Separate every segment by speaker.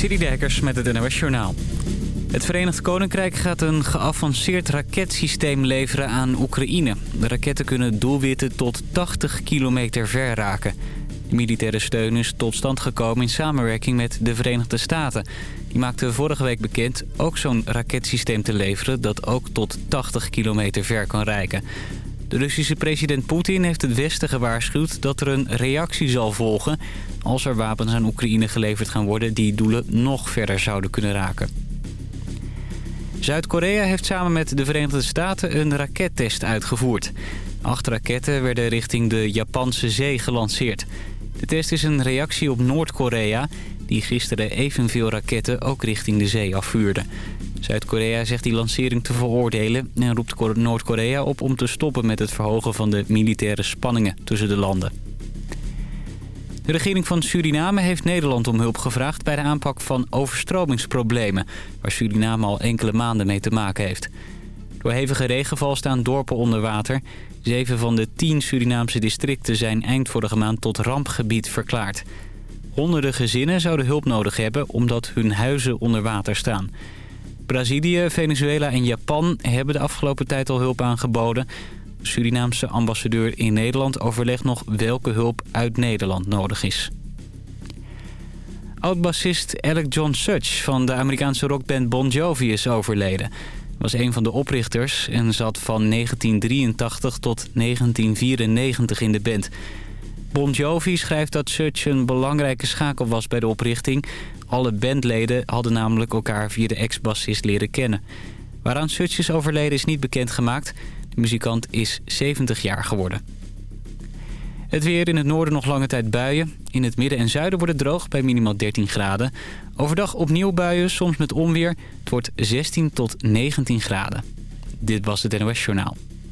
Speaker 1: City met het NOS Journaal. Het Verenigd Koninkrijk gaat een geavanceerd raketsysteem leveren aan Oekraïne. De raketten kunnen doelwitten tot 80 kilometer ver raken. De militaire steun is tot stand gekomen in samenwerking met de Verenigde Staten. Die maakte vorige week bekend ook zo'n raketsysteem te leveren... dat ook tot 80 kilometer ver kan reiken. De Russische president Poetin heeft het Westen gewaarschuwd dat er een reactie zal volgen... als er wapens aan Oekraïne geleverd gaan worden die doelen nog verder zouden kunnen raken. Zuid-Korea heeft samen met de Verenigde Staten een rakettest uitgevoerd. Acht raketten werden richting de Japanse zee gelanceerd. De test is een reactie op Noord-Korea... die gisteren evenveel raketten ook richting de zee afvuurde. Zuid-Korea zegt die lancering te veroordelen... en roept Noord-Korea op om te stoppen met het verhogen van de militaire spanningen tussen de landen. De regering van Suriname heeft Nederland om hulp gevraagd... bij de aanpak van overstromingsproblemen... waar Suriname al enkele maanden mee te maken heeft. Door hevige regenval staan dorpen onder water. Zeven van de tien Surinaamse districten zijn eind vorige maand tot rampgebied verklaard. Honderden gezinnen zouden hulp nodig hebben omdat hun huizen onder water staan. Brazilië, Venezuela en Japan hebben de afgelopen tijd al hulp aangeboden. De Surinaamse ambassadeur in Nederland overlegt nog welke hulp uit Nederland nodig is. Oud-bassist Alec John Such van de Amerikaanse rockband Bon Jovi is overleden. was een van de oprichters en zat van 1983 tot 1994 in de band. Bon Jovi schrijft dat Such een belangrijke schakel was bij de oprichting. Alle bandleden hadden namelijk elkaar via de ex-bassist leren kennen. Waaraan Such is overleden is niet bekendgemaakt. De muzikant is 70 jaar geworden. Het weer in het noorden nog lange tijd buien. In het midden en zuiden wordt het droog bij minimaal 13 graden. Overdag opnieuw buien, soms met onweer. Het wordt 16 tot 19 graden. Dit was het NOS Journaal.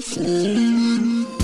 Speaker 2: Zijn naam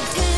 Speaker 2: it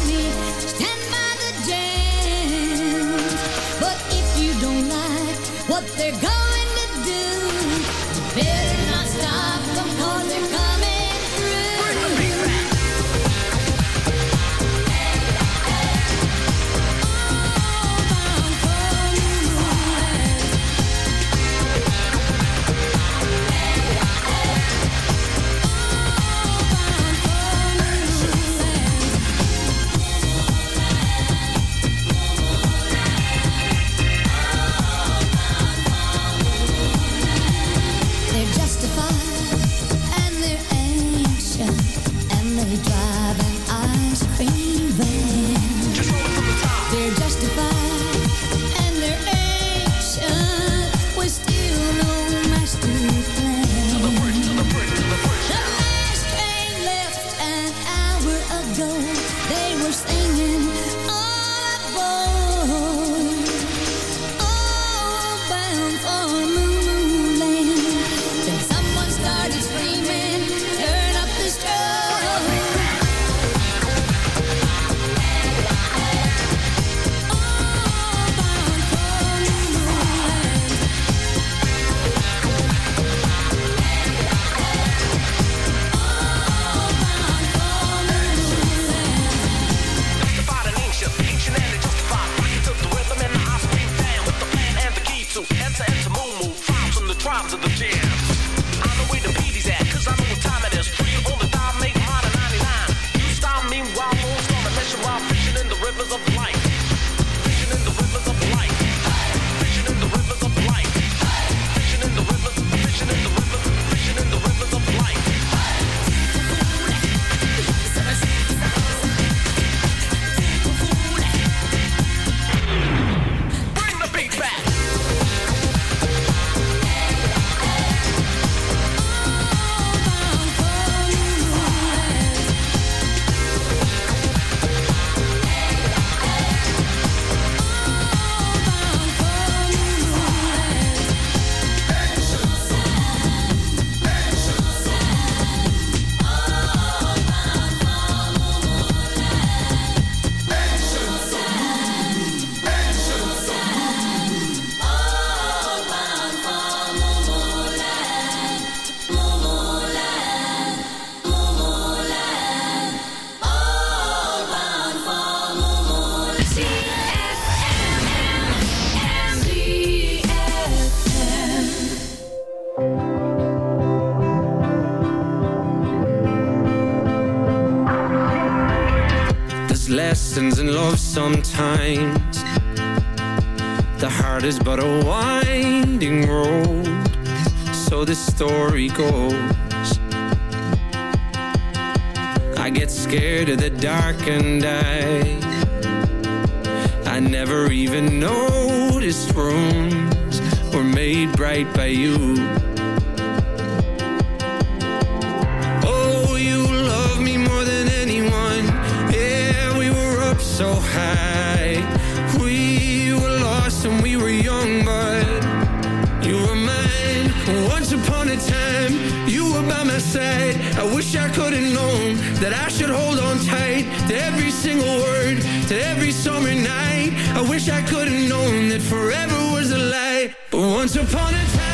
Speaker 3: known that I should hold on tight to every single word, to every summer night. I wish I could have known that forever was a lie. But once upon a time.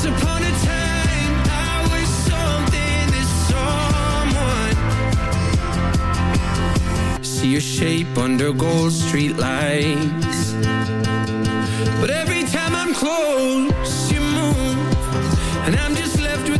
Speaker 3: Once upon a time, I was something that someone See your shape under gold streetlights But every time I'm close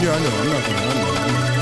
Speaker 4: 依然得玩乐怎么了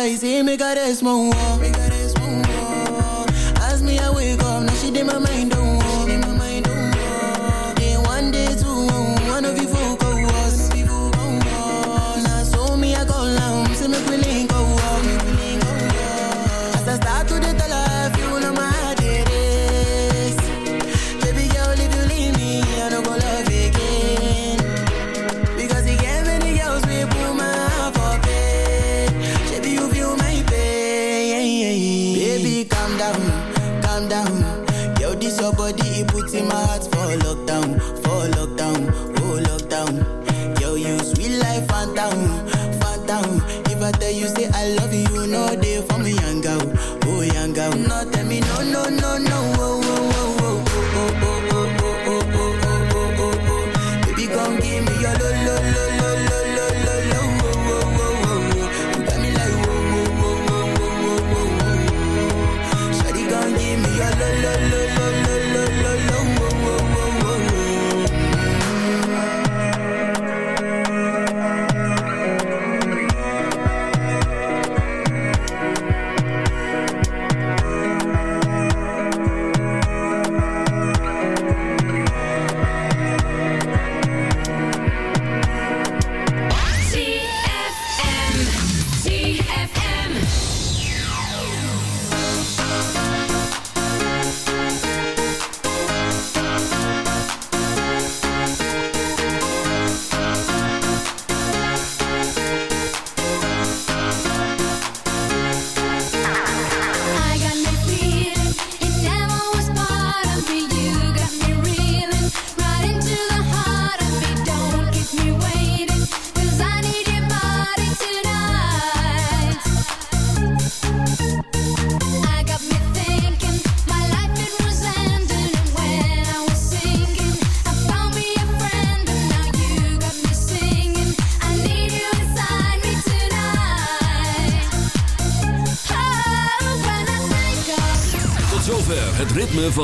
Speaker 4: zij is
Speaker 5: in, ik ga that you
Speaker 2: say